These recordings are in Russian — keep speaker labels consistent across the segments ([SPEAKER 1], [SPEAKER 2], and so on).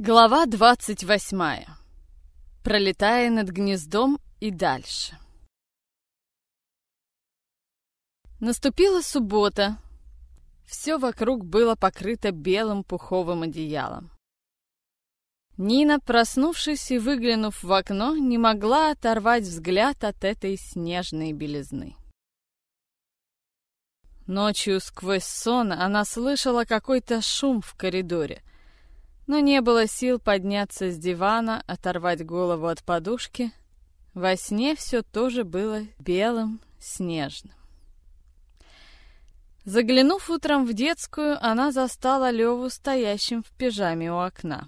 [SPEAKER 1] Глава двадцать восьмая. Пролетая над гнездом и дальше. Наступила суббота. Все вокруг было покрыто белым пуховым одеялом. Нина, проснувшись и выглянув в окно, не могла оторвать взгляд от этой снежной белизны. Ночью сквозь сон она слышала какой-то шум в коридоре, но не было сил подняться с дивана, оторвать голову от подушки. Во сне все тоже было белым, снежным. Заглянув утром в детскую, она застала Леву стоящим в пижаме у окна.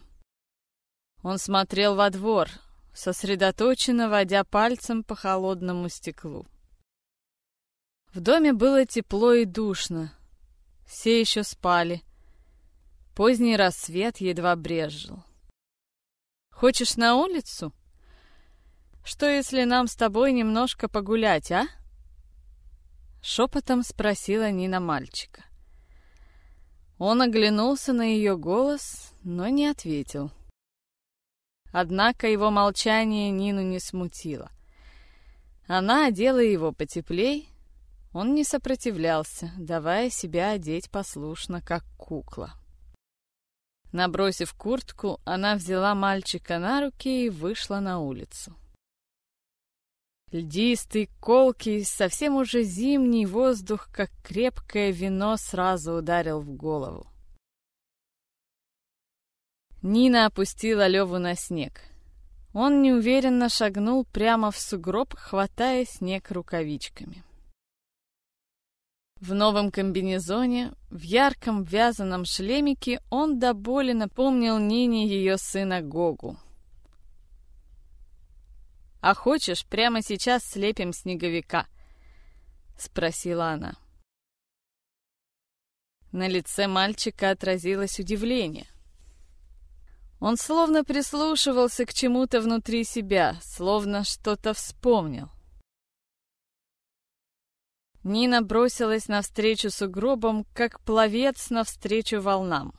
[SPEAKER 1] Он смотрел во двор, сосредоточенно водя пальцем по холодному стеклу. В доме было тепло и душно. Все еще спали. Поздний рассвет едва брезжил. «Хочешь на улицу? Что, если нам с тобой немножко погулять, а?» Шепотом спросила Нина мальчика. Он оглянулся на ее голос, но не ответил. Однако его молчание Нину не смутило. Она одела его потеплей, он не сопротивлялся, давая себя одеть послушно, как кукла. Набросив куртку, она взяла мальчика на руки и вышла на улицу. Льдистый, колкий, совсем уже зимний воздух, как крепкое вино, сразу ударил в голову. Нина опустила Леву на снег. Он неуверенно шагнул прямо в сугроб, хватая снег рукавичками. В новом комбинезоне, в ярком вязаном шлемике он до боли напомнил Нине ее сына Гогу. «А хочешь, прямо сейчас слепим снеговика?» — спросила она. На лице мальчика отразилось удивление. Он словно прислушивался к чему-то внутри себя, словно что-то вспомнил. Нина бросилась навстречу сугробам, как пловец навстречу волнам.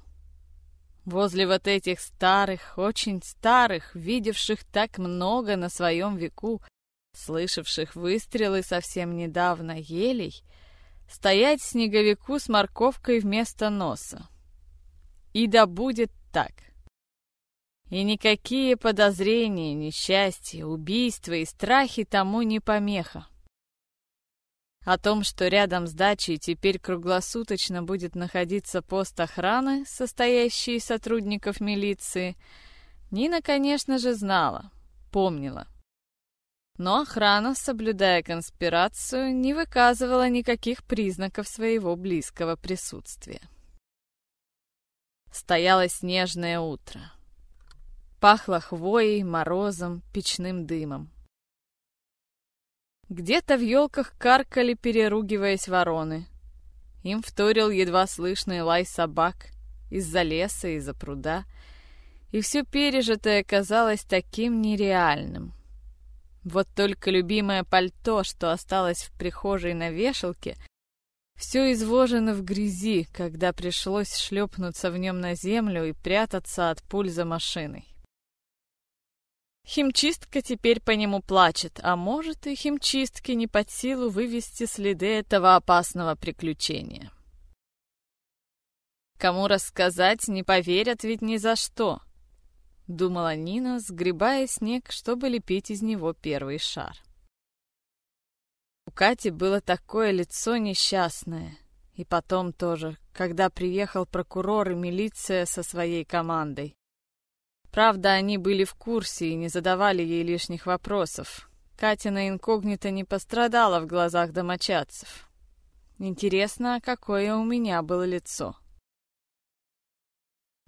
[SPEAKER 1] Возле вот этих старых, очень старых, видевших так много на своем веку, слышавших выстрелы совсем недавно елей, стоять снеговику с морковкой вместо носа. И да будет так. И никакие подозрения, несчастья, убийства и страхи тому не помеха. О том, что рядом с дачей теперь круглосуточно будет находиться пост охраны, состоящий из сотрудников милиции, Нина, конечно же, знала, помнила. Но охрана, соблюдая конспирацию, не выказывала никаких признаков своего близкого присутствия. Стояло снежное утро. Пахло хвоей, морозом, печным дымом. Где-то в елках каркали, переругиваясь вороны. Им вторил едва слышный лай собак из-за леса, из-за пруда. И все пережитое казалось таким нереальным. Вот только любимое пальто, что осталось в прихожей на вешалке, все извожено в грязи, когда пришлось шлепнуться в нем на землю и прятаться от пуль за машиной. Химчистка теперь по нему плачет, а может и химчистке не под силу вывести следы этого опасного приключения. Кому рассказать, не поверят ведь ни за что, думала Нина, сгребая снег, чтобы лепить из него первый шар. У Кати было такое лицо несчастное. И потом тоже, когда приехал прокурор и милиция со своей командой. Правда, они были в курсе и не задавали ей лишних вопросов. Катина инкогнито не пострадала в глазах домочадцев. Интересно, какое у меня было лицо.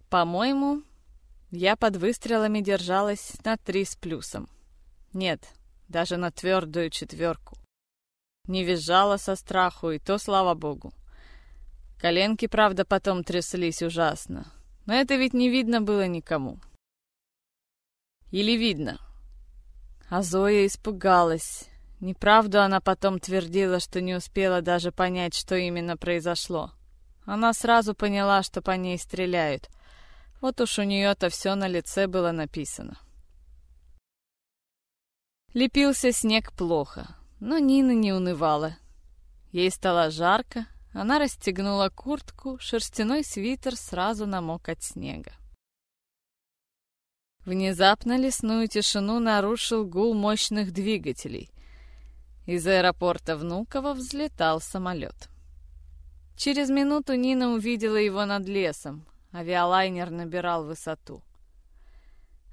[SPEAKER 1] По-моему, я под выстрелами держалась на три с плюсом. Нет, даже на твердую четверку. Не визжала со страху, и то слава богу. Коленки, правда, потом тряслись ужасно. Но это ведь не видно было никому. Или видно? А Зоя испугалась. Неправду она потом твердила, что не успела даже понять, что именно произошло. Она сразу поняла, что по ней стреляют. Вот уж у нее-то все на лице было написано. Лепился снег плохо, но Нина не унывала. Ей стало жарко, она расстегнула куртку, шерстяной свитер сразу намок от снега. Внезапно лесную тишину нарушил гул мощных двигателей. Из аэропорта Внуково взлетал самолет. Через минуту Нина увидела его над лесом. Авиалайнер набирал высоту.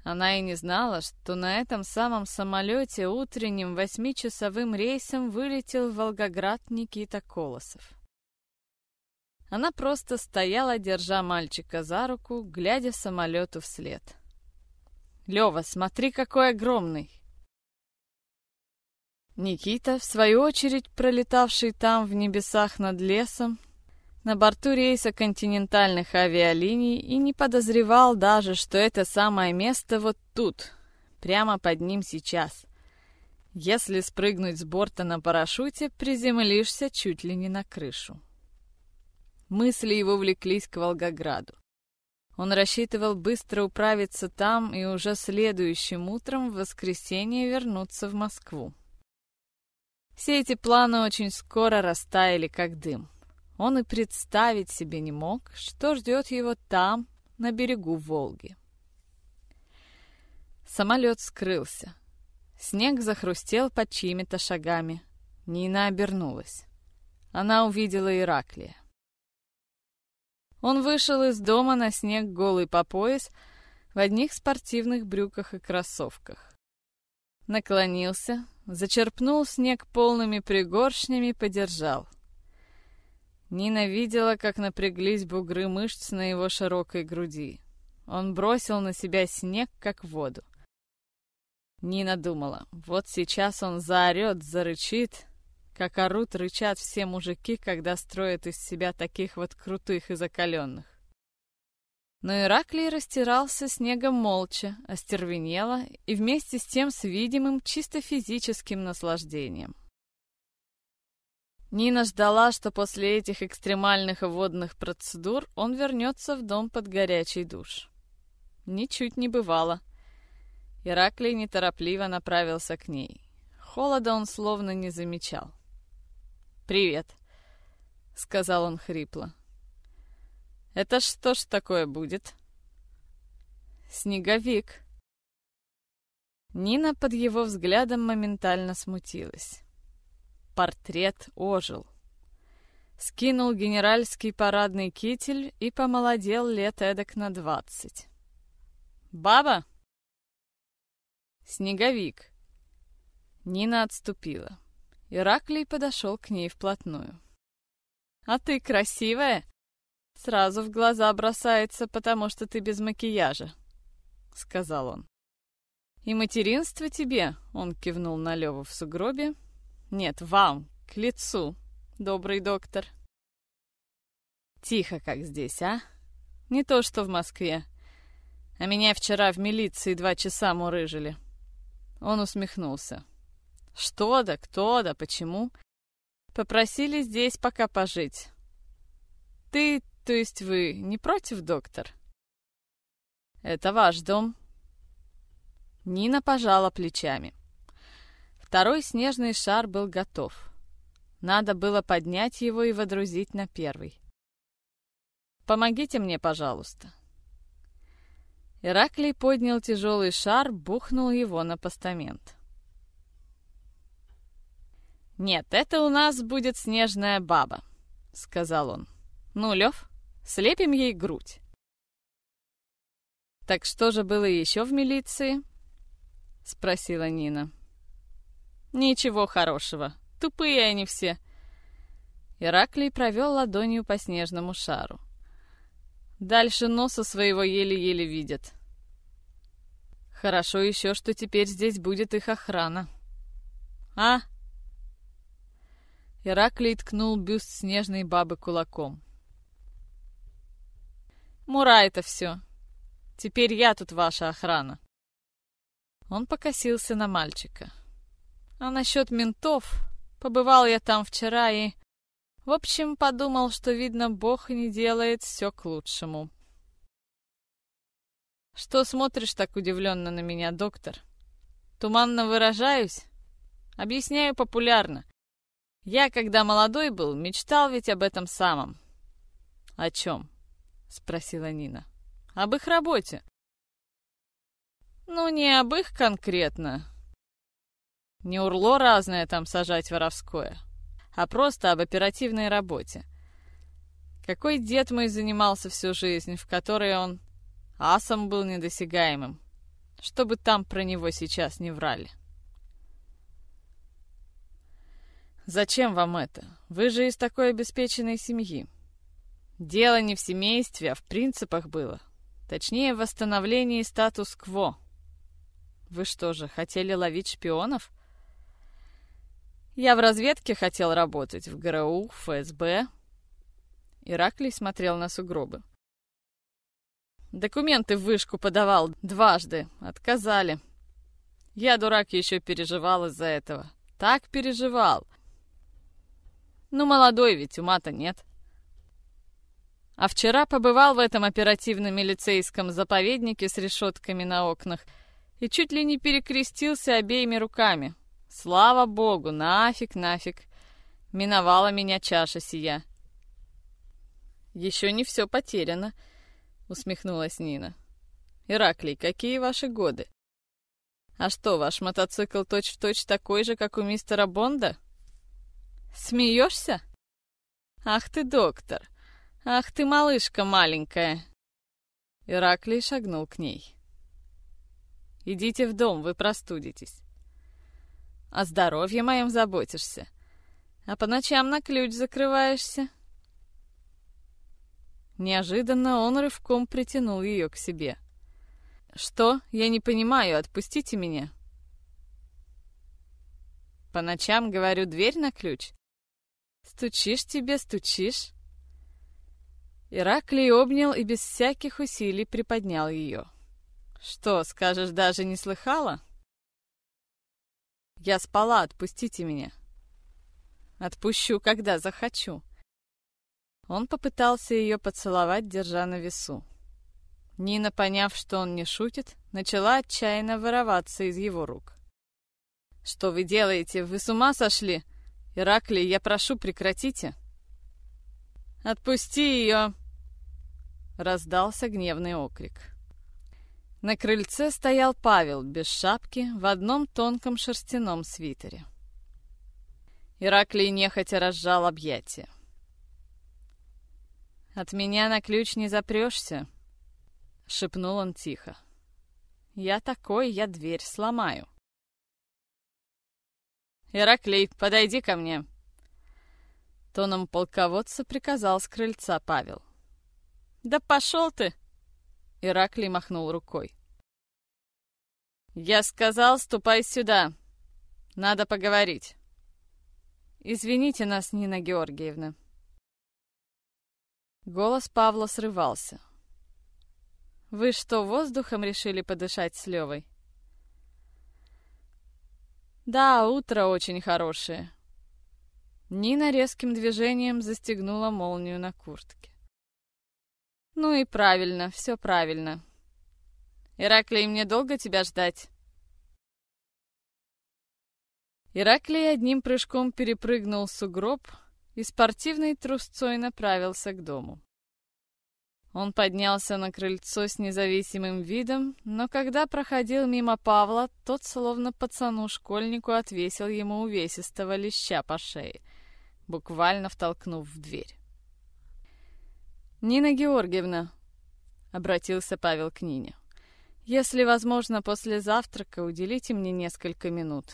[SPEAKER 1] Она и не знала, что на этом самом самолете утренним восьмичасовым рейсом вылетел в Волгоград Никита Колосов. Она просто стояла, держа мальчика за руку, глядя самолету вслед. «Лёва, смотри, какой огромный!» Никита, в свою очередь, пролетавший там в небесах над лесом, на борту рейса континентальных авиалиний и не подозревал даже, что это самое место вот тут, прямо под ним сейчас. Если спрыгнуть с борта на парашюте, приземлишься чуть ли не на крышу. Мысли его влеклись к Волгограду. Он рассчитывал быстро управиться там и уже следующим утром в воскресенье вернуться в Москву. Все эти планы очень скоро растаяли, как дым. Он и представить себе не мог, что ждет его там, на берегу Волги. Самолет скрылся. Снег захрустел под чьими-то шагами. Нина обернулась. Она увидела Ираклия. Он вышел из дома на снег голый по пояс, в одних спортивных брюках и кроссовках. Наклонился, зачерпнул снег полными пригоршнями, подержал — Нина видела, как напряглись бугры мышц на его широкой груди. Он бросил на себя снег, как воду. Нина думала, вот сейчас он заорет, зарычит, как орут, рычат все мужики, когда строят из себя таких вот крутых и закаленных. Но Ираклий растирался снегом молча, остервенело и вместе с тем с видимым чисто физическим наслаждением. Нина ждала, что после этих экстремальных водных процедур он вернется в дом под горячий душ. Ничуть не бывало. Ираклий неторопливо направился к ней. Холода он словно не замечал. «Привет», — сказал он хрипло. «Это что ж такое будет?» «Снеговик». Нина под его взглядом моментально смутилась. Портрет ожил. Скинул генеральский парадный китель и помолодел лет эдак на двадцать. «Баба!» «Снеговик!» Нина отступила. Ираклий подошел к ней вплотную. «А ты красивая!» «Сразу в глаза бросается, потому что ты без макияжа», — сказал он. «И материнство тебе», — он кивнул на Леву в сугробе, нет, вам, к лицу, добрый доктор. Тихо, как здесь, а? Не то, что в Москве. А меня вчера в милиции два часа мурыжили. Он усмехнулся. Что да, кто да, почему? Попросили здесь пока пожить. Ты, то есть вы, не против, доктор? Это ваш дом. Нина пожала плечами. Второй снежный шар был готов. Надо было поднять его и водрузить на первый. «Помогите мне, пожалуйста». Ираклий поднял тяжелый шар, бухнул его на постамент. «Нет, это у нас будет снежная баба», — сказал он. «Ну, Лев, слепим ей грудь». «Так что же было еще в милиции?» — спросила Нина. Ничего хорошего. Тупые они все. Ираклий провел ладонью по снежному шару. Дальше носа своего еле-еле видят. Хорошо еще, что теперь здесь будет их охрана. А? Ираклий ткнул бюст снежной бабы кулаком. Мура это все. Теперь я тут ваша охрана. Он покосился на мальчика. А насчет ментов, побывал я там вчера и... В общем, подумал, что, видно, Бог не делает все к лучшему. Что смотришь так удивленно на меня, доктор? Туманно выражаюсь? Объясняю популярно. Я, когда молодой был, мечтал ведь об этом самом. О чем? Спросила Нина. Об их работе. Ну, не об их конкретно. Не урло разное там сажать воровское, а просто об оперативной работе. Какой дед мой занимался всю жизнь, в которой он асом был недосягаемым, чтобы там про него сейчас не врали. Зачем вам это? Вы же из такой обеспеченной семьи. Дело не в семействе, а в принципах было. Точнее, в восстановлении статус-кво. Вы что же, хотели ловить шпионов? Я в разведке хотел работать, в ГРУ, ФСБ. Ираклий смотрел на сугробы. Документы в вышку подавал дважды. Отказали. Я, дурак, еще переживал из-за этого. Так переживал. Ну, молодой ведь, ума-то нет. А вчера побывал в этом оперативно-милицейском заповеднике с решетками на окнах и чуть ли не перекрестился обеими руками. Слава богу, нафиг, нафиг. Миновала меня чаша сия. Еще не все потеряно усмехнулась Нина. «Ираклий, какие ваши годы?» «А что, ваш мотоцикл точь-в-точь точь такой же, как у мистера Бонда?» «Смеешься?» «Ах ты, доктор! Ах ты, малышка маленькая!» Ираклий шагнул к ней. «Идите в дом, вы простудитесь. О здоровье моем заботишься, а по ночам на ключ закрываешься». Неожиданно он рывком притянул ее к себе. «Что? Я не понимаю, отпустите меня!» «По ночам, говорю, дверь на ключ?» «Стучишь тебе, стучишь?» Ираклий обнял и без всяких усилий приподнял ее. «Что, скажешь, даже не слыхала?» «Я спала, отпустите меня!» «Отпущу, когда захочу!» Он попытался ее поцеловать, держа на весу. Нина, поняв, что он не шутит, начала отчаянно вырываться из его рук. «Что вы делаете? Вы с ума сошли? Ираклий, я прошу, прекратите!» «Отпусти ее!» Раздался гневный окрик. На крыльце стоял Павел без шапки в одном тонком шерстяном свитере. Ираклий нехотя разжал объятия. «От меня на ключ не запрешься», — шепнул он тихо. «Я такой, я дверь сломаю». «Ираклий, подойди ко мне!» Тоном полководца приказал с крыльца Павел. «Да пошел ты!» Ираклий махнул рукой. «Я сказал, ступай сюда. Надо поговорить». «Извините нас, Нина Георгиевна», Голос Павла срывался. «Вы что, воздухом решили подышать с Левой?» «Да, утро очень хорошее». Нина резким движением застегнула молнию на куртке. «Ну и правильно, все правильно. Ираклий, мне долго тебя ждать?» Ираклий одним прыжком перепрыгнул сугроб, и спортивной трусцой направился к дому. Он поднялся на крыльцо с независимым видом, но когда проходил мимо Павла, тот, словно пацану-школьнику, отвесил ему увесистого леща по шее, буквально втолкнув в дверь. «Нина Георгиевна», — обратился Павел к Нине, — «если возможно, после завтрака уделите мне несколько минут.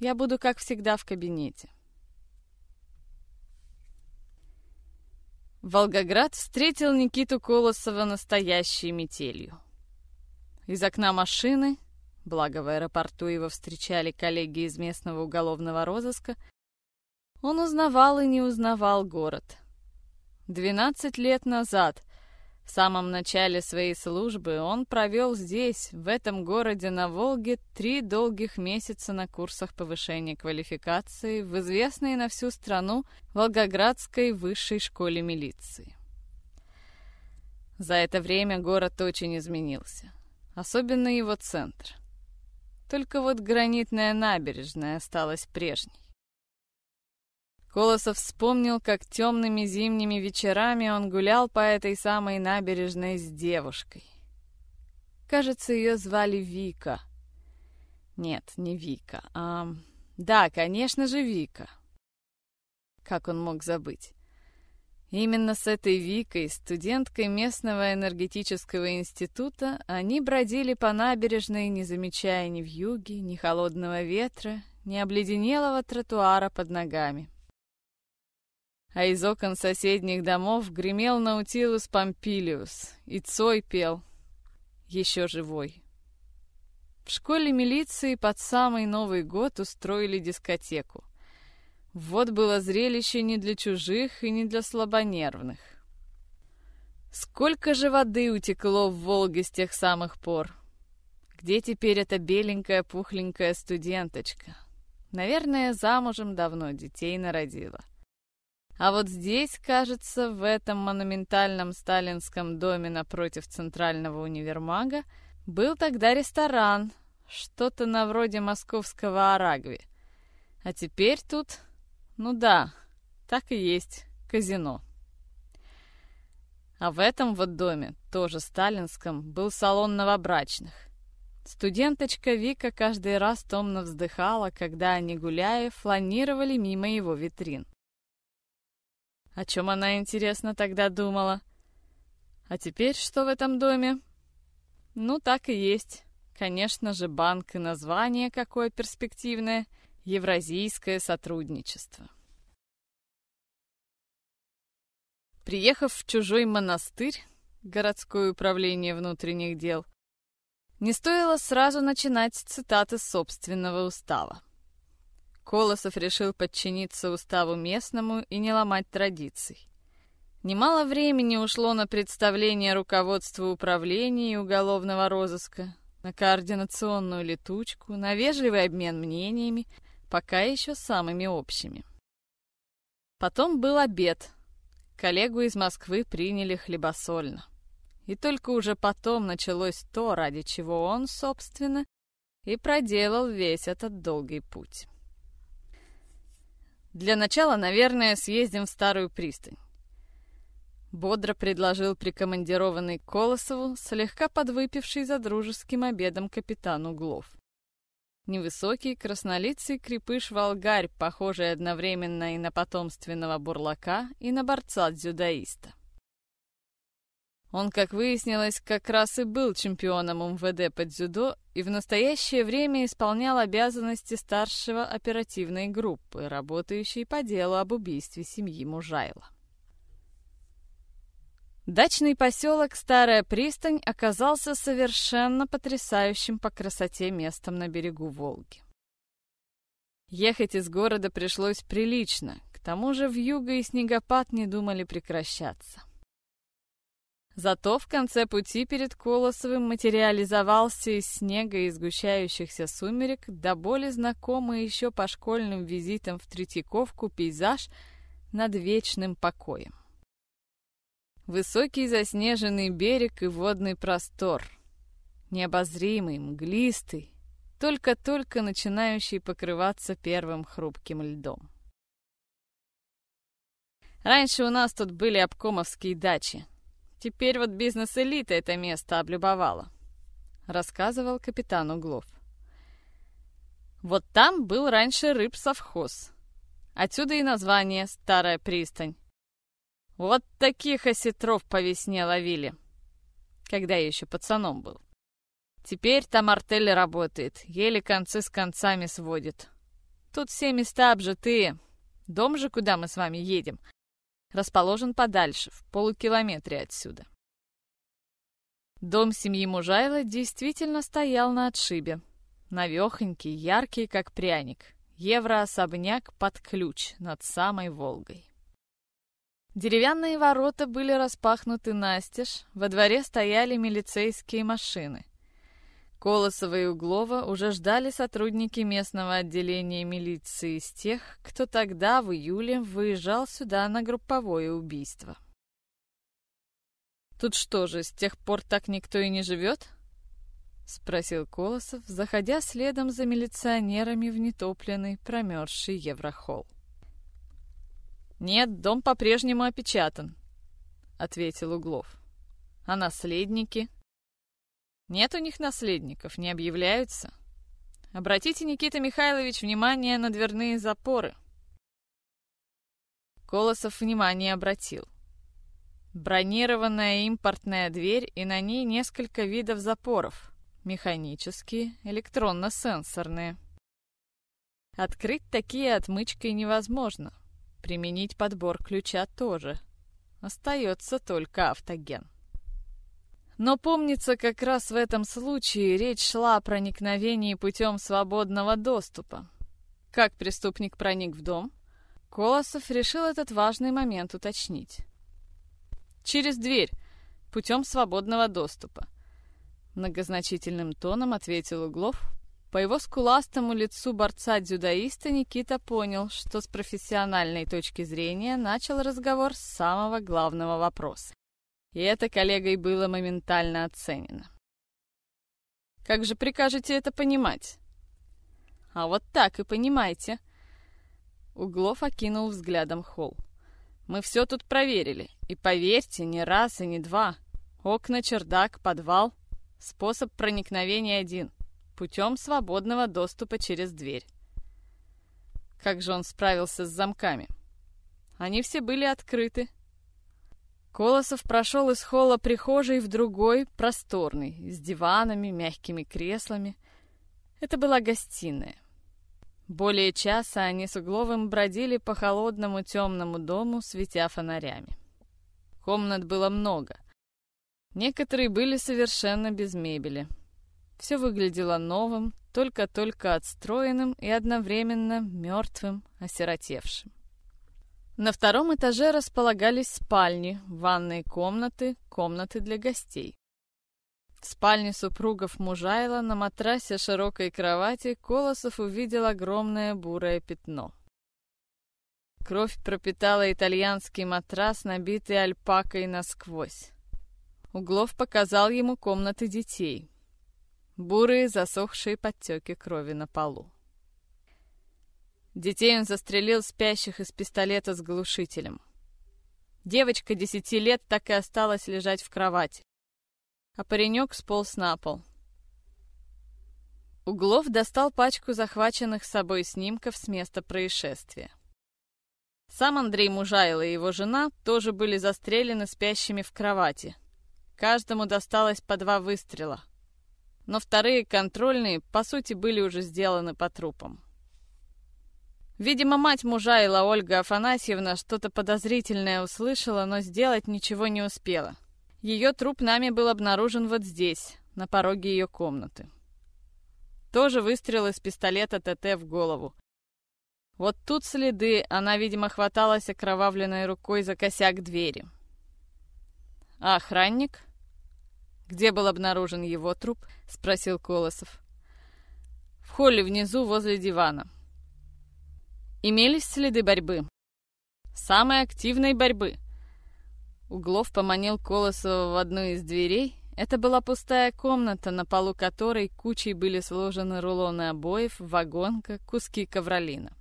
[SPEAKER 1] Я буду, как всегда, в кабинете». Волгоград встретил Никиту Колосова настоящей метелью. Из окна машины, благо в аэропорту его встречали коллеги из местного уголовного розыска, он узнавал и не узнавал город. Двенадцать лет назад в самом начале своей службы он провел здесь, в этом городе на Волге, три долгих месяца на курсах повышения квалификации в известной на всю страну Волгоградской высшей школе милиции. За это время город очень изменился. особенно его центр. Только вот гранитная набережная осталась прежней. Колосов вспомнил, как темными зимними вечерами он гулял по этой самой набережной с девушкой. Кажется, ее звали Вика. Нет, не Вика, а... Да, конечно же, Вика. Как он мог забыть? Именно с этой Викой, студенткой местного энергетического института, они бродили по набережной, не замечая ни вьюги, ни холодного ветра, ни обледенелого тротуара под ногами. А из окон соседних домов гремел Наутилус Помпилиус, и Цой пел «Еще живой». В школе милиции под самый Новый год устроили дискотеку. Вот было зрелище не для чужих и не для слабонервных. Сколько же воды утекло в Волге с тех самых пор? Где теперь эта беленькая пухленькая студенточка? Наверное, замужем давно детей народила. А вот здесь, кажется, в этом монументальном сталинском доме напротив центрального универмага, был тогда ресторан, что-то на вроде московского Арагви. А теперь тут, ну да, так и есть, казино. А в этом вот доме, тоже сталинском, был салон новобрачных. Студенточка Вика каждый раз томно вздыхала, когда они, гуляя, фланировали мимо его витрин. О чем она, интересно, тогда думала? А теперь что в этом доме? Ну, так и есть. Конечно же, банк и название какое перспективное — Евразийское сотрудничество. Приехав в чужой монастырь, городское управление внутренних дел, не стоило сразу начинать цитаты собственного устава. Колосов решил подчиниться уставу местному и не ломать традиций. Немало времени ушло на представление руководству управления и уголовного розыска, на координационную летучку, на вежливый обмен мнениями, пока еще самыми общими. Потом был обед. Коллегу из Москвы приняли хлебосольно. И только уже потом началось то, ради чего он, собственно, и проделал весь этот долгий путь. Для начала, наверное, съездим в Старую пристань. Бодро предложил прикомандированный Колосову, слегка подвыпивший за дружеским обедом капитан Углов. Невысокий, краснолицый крепыш-волгарь, похожий одновременно и на потомственного бурлака, и на борца-дзюдоиста. Он, как выяснилось, как раз и был чемпионом МВД по дзюдо и в настоящее время исполнял обязанности старшего оперативной группы, работающей по делу об убийстве семьи Мужайла. Дачный поселок Старая Пристань оказался совершенно потрясающим по красоте местом на берегу Волги. Ехать из города пришлось прилично, к тому же в юго и снегопад не думали прекращаться. Зато в конце пути перед Колосовым материализовался из снега и сгущающихся сумерек до боли знакомый еще по школьным визитам в Третьяковку пейзаж над вечным покоем. Высокий заснеженный берег и водный простор. Необозримый, мглистый, только-только начинающий покрываться первым хрупким льдом. Раньше у нас тут были обкомовские дачи, Теперь вот бизнес-элита это место облюбовала», — рассказывал капитан Углов. «Вот там был раньше рыбсовхоз. Отсюда и название «Старая пристань». Вот таких осетров по весне ловили, когда я еще пацаном был. Теперь там артель работает, еле концы с концами сводит. Тут все места обжитые. Дом же, куда мы с вами едем, расположен подальше, в полукилометре отсюда. Дом семьи Мужайла действительно стоял на отшибе. Навехонький, яркий, как пряник. Евроособняк под ключ над самой Волгой. Деревянные ворота были распахнуты настежь, во дворе стояли милицейские машины. Колосова и Углова уже ждали сотрудники местного отделения милиции из тех, кто тогда, в июле, выезжал сюда на групповое убийство. Тут что же, с тех пор так никто и не живет? спросил Колосов, заходя следом за милиционерами в нетопленный, промерзший Еврохолл. «Нет, дом по-прежнему опечатан», — ответил Углов. «А наследники?» «Нет у них наследников, не объявляются. Обратите, Никита Михайлович, внимание на дверные запоры». Колосов внимание обратил. Бронированная импортная дверь и на ней несколько видов запоров. Механические, электронно-сенсорные. Открыть такие отмычкой невозможно. Применить подбор ключа тоже. Остается только автоген. Но помнится, как раз в этом случае речь шла о проникновении путем свободного доступа. Как преступник проник в дом? Колосов решил этот важный момент уточнить. Через дверь, путем свободного доступа. Многозначительным тоном ответил Углов. По его скуластому лицу борца-дзюдоиста Никита понял, что с профессиональной точки зрения начал разговор с самого главного вопроса. И это коллегой было моментально оценено. «Как же прикажете это понимать?» «А вот так и понимайте». Углов окинул взглядом холл. «Мы все тут проверили, и поверьте, не раз и не два. Окна, чердак, подвал. Способ проникновения один — путем свободного доступа через дверь. Как же он справился с замками? Они все были открыты. Колосов прошел из холла прихожей в другой, просторный, с диванами, мягкими креслами. Это была гостиная. Более часа они с Угловым бродили по холодному темному дому, светя фонарями. Комнат было много — Некоторые были совершенно без мебели. Все выглядело новым, только-только отстроенным и одновременно мертвым, осиротевшим. На втором этаже располагались спальни, ванные комнаты, комнаты для гостей. В спальне супругов Мужайла на матрасе широкой кровати Колосов увидел огромное бурое пятно. Кровь пропитала итальянский матрас, набитый альпакой насквозь. Углов показал ему комнаты детей. Бурые засохшие подтеки крови на полу. Детей он застрелил спящих из пистолета с глушителем. Девочка десяти лет так и осталась лежать в кровати, а паренек сполз на пол. Углов достал пачку захваченных с собой снимков с места происшествия. Сам Андрей Мужайло и его жена тоже были застрелены спящими в кровати, Каждому досталось по два выстрела. Но вторые контрольные, по сути, были уже сделаны по трупам. Видимо, мать Мужайла Ольга Афанасьевна что-то подозрительное услышала, но сделать ничего не успела. Ее труп нами был обнаружен вот здесь, на пороге ее комнаты. Тоже выстрел из пистолета ТТ в голову. Вот тут следы, она, видимо, хваталась окровавленной рукой за косяк двери. А охранник? «Где был обнаружен его труп?» — спросил Колосов. «В холле внизу, возле дивана». Имелись следы борьбы. Самой активной борьбы. Углов поманил Колосова в одну из дверей. Это была пустая комната, на полу которой кучей были сложены рулоны обоев, вагонка, куски ковролина.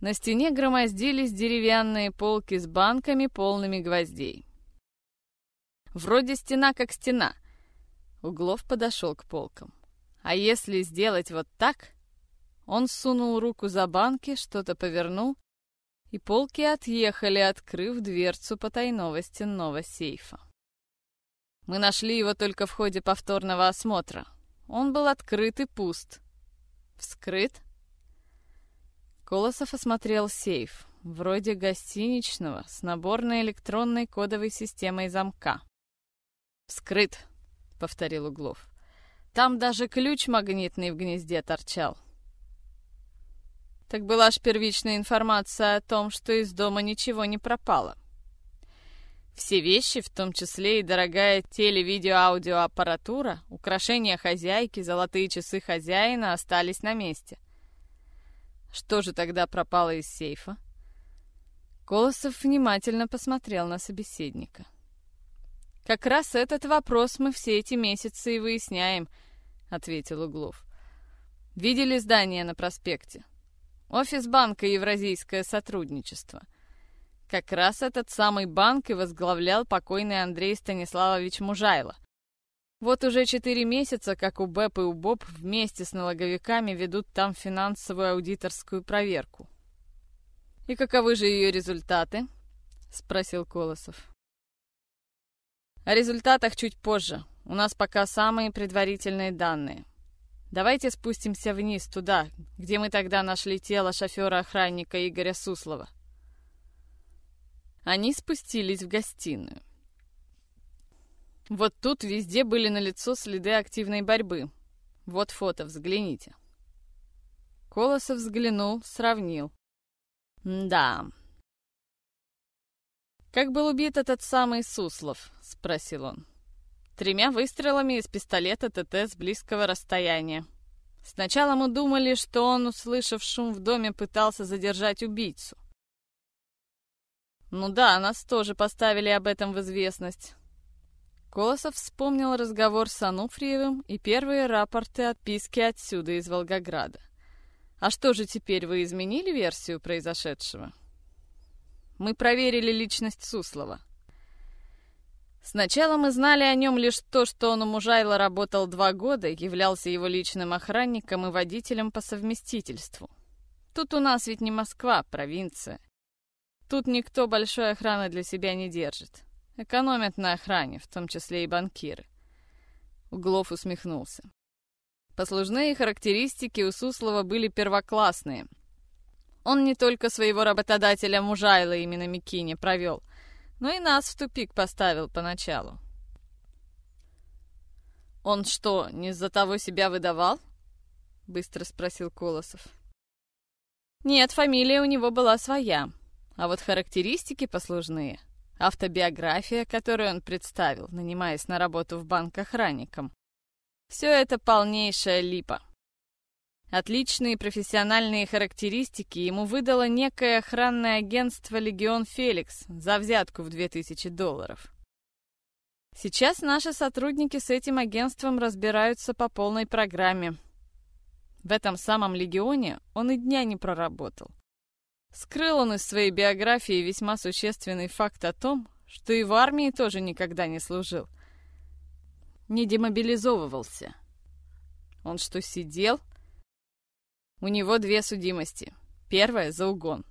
[SPEAKER 1] На стене громоздились деревянные полки с банками, полными гвоздей. Вроде стена как стена. Углов подошел к полкам. А если сделать вот так? Он сунул руку за банки, что-то повернул, и полки отъехали, открыв дверцу потайного стенного сейфа. Мы нашли его только в ходе повторного осмотра. Он был открыт и пуст. Вскрыт? Колосов осмотрел сейф, вроде гостиничного, с наборной электронной кодовой системой замка. «Вскрыт», — повторил Углов. «Там даже ключ магнитный в гнезде торчал». Так была ж первичная информация о том, что из дома ничего не пропало. Все вещи, в том числе и дорогая теле-видео-аудиоаппаратура, украшения хозяйки, золотые часы хозяина остались на месте. Что же тогда пропало из сейфа? Колосов внимательно посмотрел на собеседника. «Как раз этот вопрос мы все эти месяцы и выясняем», — ответил Углов. «Видели здание на проспекте? Офис банка «Евразийское сотрудничество». Как раз этот самый банк и возглавлял покойный Андрей Станиславович Мужайло. Вот уже четыре месяца, как у БЭП и у БОП вместе с налоговиками ведут там финансовую аудиторскую проверку. «И каковы же ее результаты?» — спросил Колосов. О результатах чуть позже. У нас пока самые предварительные данные. Давайте спустимся вниз, туда, где мы тогда нашли тело шофера-охранника Игоря Суслова. Они спустились в гостиную. Вот тут везде были налицо следы активной борьбы. Вот фото, взгляните. Колосов взглянул, сравнил. Да, «Как был убит этот самый Суслов?» — спросил он. «Тремя выстрелами из пистолета ТТ с близкого расстояния. Сначала мы думали, что он, услышав шум в доме, пытался задержать убийцу. Ну да, нас тоже поставили об этом в известность. Колосов вспомнил разговор с Ануфриевым и первые рапорты отписки отсюда, из Волгограда. А что же теперь, вы изменили версию произошедшего? Мы проверили личность Суслова. Сначала мы знали о нем лишь то, что он у Мужайла работал два года, являлся его личным охранником и водителем по совместительству. Тут у нас ведь не Москва, провинция. Тут никто большой охраны для себя не держит. Экономят на охране, в том числе и банкиры. Углов усмехнулся. Послужные характеристики у Суслова были первоклассные — он не только своего работодателя Мужайла именно Микине провел, но и нас в тупик поставил поначалу. «Он что, не из-за того себя выдавал?» — быстро спросил Колосов. «Нет, фамилия у него была своя, а вот характеристики послужные, автобиография, которую он представил, нанимаясь на работу в банк охранником, все это полнейшая липа». Отличные профессиональные характеристики ему выдало некое охранное агентство «Легион Феликс» за взятку в 2000 долларов. Сейчас наши сотрудники с этим агентством разбираются по полной программе. В этом самом «Легионе» он и дня не проработал. Скрыл он из своей биографии весьма существенный факт о том, что и в армии тоже никогда не служил. Не демобилизовывался. Он что, сидел у него две судимости. Первая — за угон.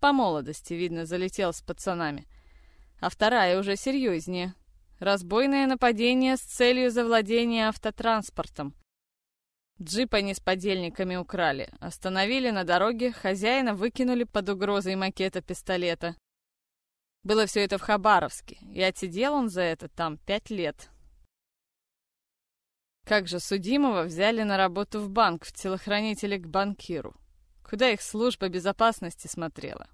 [SPEAKER 1] По молодости, видно, залетел с пацанами. А вторая уже серьезнее. Разбойное нападение с целью завладения автотранспортом. Джип они с подельниками украли. Остановили на дороге, хозяина выкинули под угрозой макета пистолета. Было все это в Хабаровске, и отсидел он за это там пять лет. Как же судимого взяли на работу в банк, в телохранителе к банкиру? Куда их служба безопасности смотрела?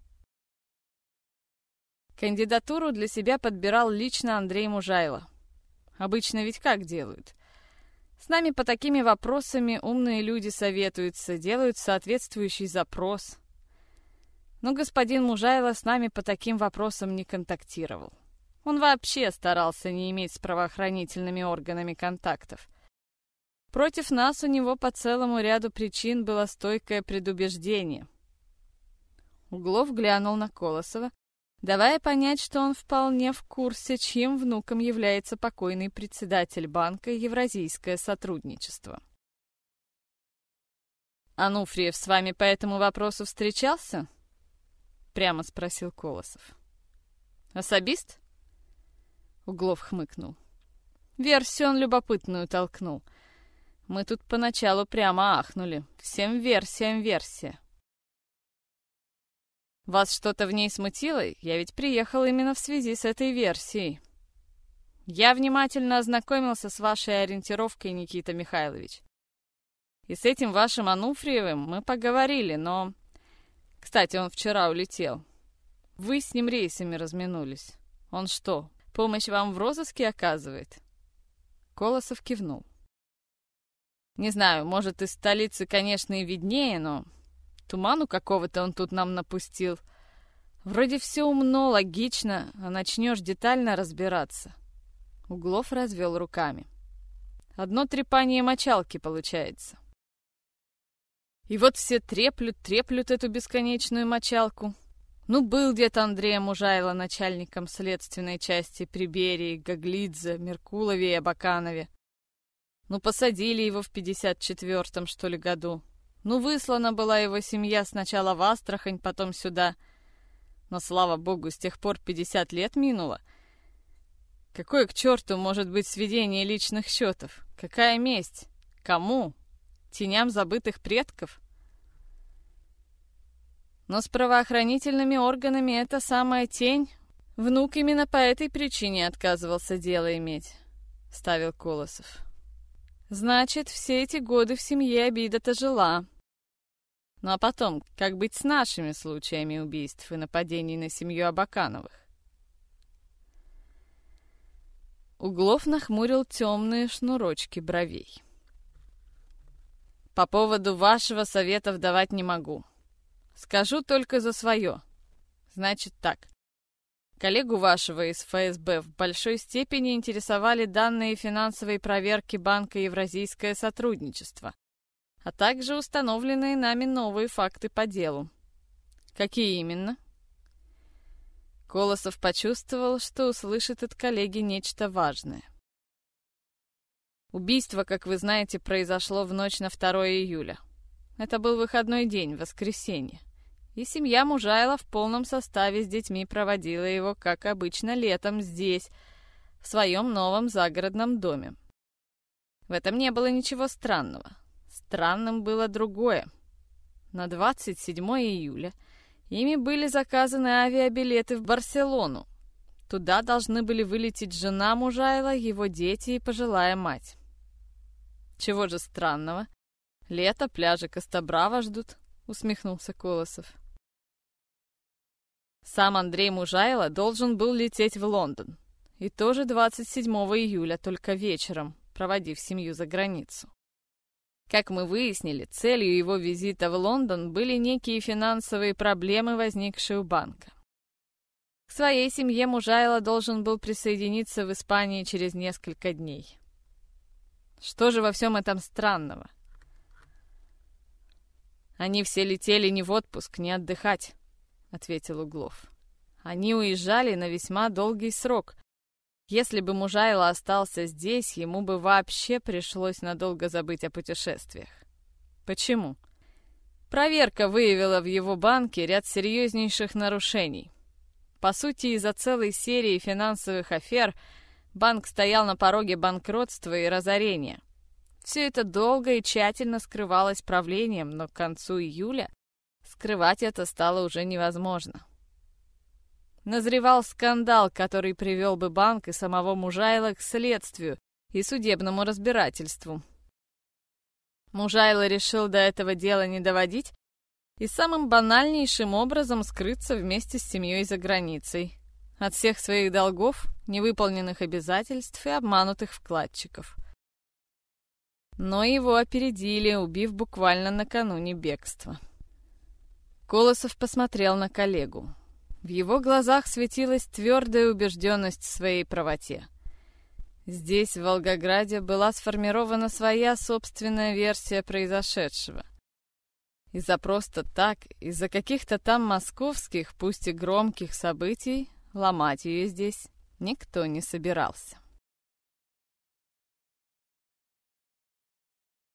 [SPEAKER 1] Кандидатуру для себя подбирал лично Андрей Мужайло. Обычно ведь как делают? С нами по такими вопросами умные люди советуются, делают соответствующий запрос. Но господин Мужайло с нами по таким вопросам не контактировал. Он вообще старался не иметь с правоохранительными органами контактов. Против нас у него по целому ряду причин было стойкое предубеждение. Углов глянул на Колосова, давая понять, что он вполне в курсе, чьим внуком является покойный председатель банка Евразийское сотрудничество. «Ануфриев с вами по этому вопросу встречался?» — прямо спросил Колосов. «Особист?» Углов хмыкнул. Версию он любопытную толкнул — мы тут поначалу прямо ахнули. Всем версиям версия. Вас что-то в ней смутило? Я ведь приехал именно в связи с этой версией. Я внимательно ознакомился с вашей ориентировкой, Никита Михайлович. И с этим вашим Ануфриевым мы поговорили, но... Кстати, он вчера улетел. Вы с ним рейсами разминулись. Он что, помощь вам в розыске оказывает?» Колосов кивнул. Не знаю, может, из столицы, конечно, и виднее, но туману какого-то он тут нам напустил. Вроде все умно, логично, а начнешь детально разбираться. Углов развел руками. Одно трепание мочалки получается. И вот все треплют, треплют эту бесконечную мочалку. Ну, был дед Андрея Мужайла начальником следственной части при Берии, Гаглидзе, Меркулове и Абаканове. Ну, посадили его в 54-м, что ли, году. Ну, выслана была его семья сначала в Астрахань, потом сюда. Но, слава богу, с тех пор 50 лет минуло. Какое к черту может быть сведение личных счетов? Какая месть? Кому? Теням забытых предков? Но с правоохранительными органами эта самая тень... Внук именно по этой причине отказывался дело иметь, — ставил Колосов. Значит, все эти годы в семье обида-то жила. Ну а потом, как быть с нашими случаями убийств и нападений на семью Абакановых? Углов нахмурил темные шнурочки бровей. «По поводу вашего советов давать не могу. Скажу только за свое. Значит так. Коллегу вашего из ФСБ в большой степени интересовали данные финансовой проверки Банка Евразийское сотрудничество, а также установленные нами новые факты по делу. Какие именно?» Колосов почувствовал, что услышит от коллеги нечто важное. Убийство, как вы знаете, произошло в ночь на 2 июля. Это был выходной день, воскресенье. И семья Мужайла в полном составе с детьми проводила его, как обычно, летом здесь, в своем новом загородном доме. В этом не было ничего странного. Странным было другое. На 27 июля – Ими были заказаны авиабилеты в Барселону. Туда должны были вылететь жена Мужайла, его дети и пожилая мать. Чего же странного? Лето, пляжи Костобрава ждут, усмехнулся Колосов. Сам Андрей Мужайло должен был лететь в Лондон. И тоже 27 июля, только вечером, проводив семью за границу. Как мы выяснили, целью его визита в Лондон были некие финансовые проблемы, возникшие у банка. К своей семье Мужайло должен был присоединиться в Испании через несколько дней. Что же во всем этом странного? Они все летели не в отпуск, не отдыхать, — ответил Углов. Они уезжали на весьма долгий срок, если бы Мужайло остался здесь, ему бы вообще пришлось надолго забыть о путешествиях. Почему? Проверка выявила в его банке ряд серьезнейших нарушений. По сути, из-за целой серии финансовых афер банк стоял на пороге банкротства и разорения. Все это долго и тщательно скрывалось правлением, но к концу июля скрывать это стало уже невозможно. Назревал скандал, который привел бы банк и самого Мужайла к следствию и судебному разбирательству. Мужайло решил до этого дела не доводить и самым банальнейшим образом скрыться вместе с семьей за границей. От всех своих долгов, невыполненных обязательств и обманутых вкладчиков. Но его опередили, убив буквально накануне бегства. Колосов посмотрел на коллегу. В его глазах светилась твердая убежденность в своей правоте. Здесь, в Волгограде, была сформирована своя собственная версия произошедшего. Из-за просто так, из-за каких-то там московских, пусть и громких событий, ломать ее здесь никто не собирался.